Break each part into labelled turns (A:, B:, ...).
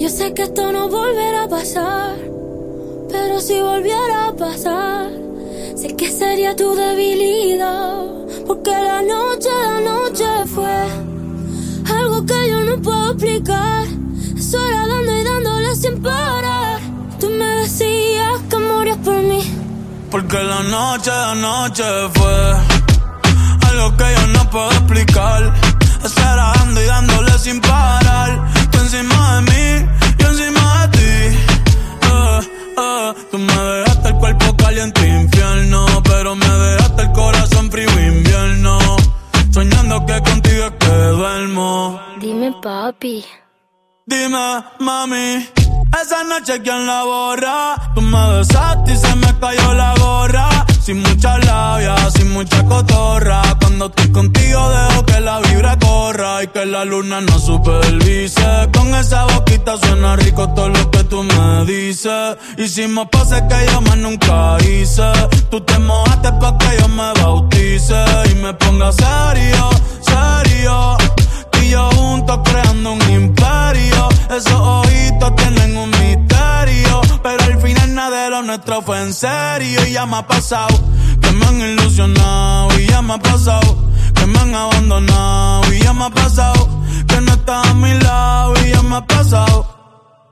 A: Yo sé que esto no volverá a pasar, pero si volviera a pasar, sé que sería tu debilidad, porque la noche, la noche fue algo que yo no puedo explicar. Sola dando y dándole sin parar. Tú me decías que morías por mí.
B: Porque la noche, la noche fue
A: Dime, papi.
B: Dime, mami, esa noche quién la borra. Tú me besaste y se me cayó la gorra. Sin mucha labia, sin mucha cotorra. Cuando estoy contigo dejo que la vibra corra y que la luna no supervise. Con esa boquita suena rico todo lo que tú me dices. Hicimos poses que yo más nunca hice. Tú te mojaste pa' que yo me de nuestro fue en serio. Y ya me ha pasado que me han ilusionado. Y ya me ha pasado que me han abandonado. Y ya me ha pasado que no estás a mi lado. Y ya me ha pasado.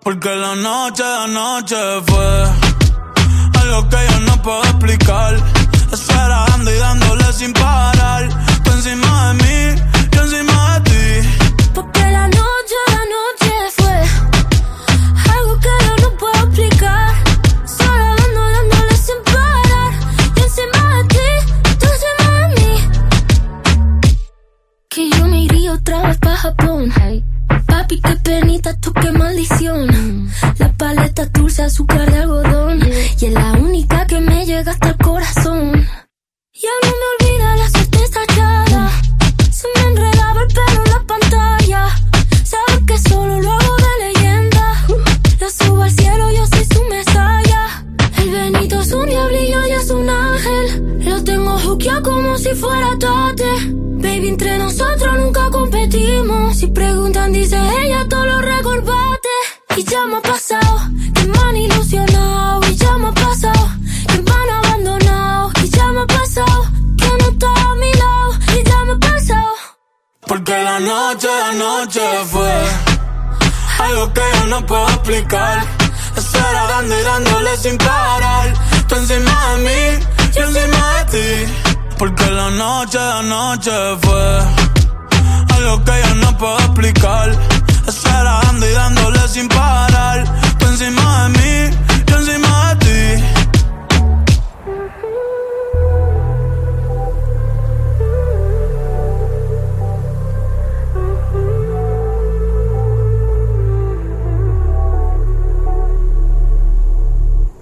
B: Porque la noche, la noche fue algo que yo no puedo explicar. Estar dando y dándole sin parar. Tú
A: qué maldición. La paleta dulce, azúcar de algodón. Y es la única que me llega hasta el corazón. Y aún no me olvida la suerte echada. Se me enredaba el pelo en la pantalla. Sabes que solo lo hago de leyenda. La subo al cielo, yo soy su mesaya. El Benito es un diablillo y es un ángel. Lo tengo juqueado como si fuera tate. Baby, entre nosotros nunca competimos. Si preguntan, dice ella. Y ya me ha pasado, que me han ilusionado. Y ya me ha pasado, que me han abandonado. Y ya me ha pasado, que no está a. Y ya me ha pasado.
B: Porque la noche, la noche fue algo que yo no puedo explicar. Estar dando y dándole sin parar. Tú encima de mí, yo encima de ti. Porque la noche, la noche fue algo que yo no puedo explicar.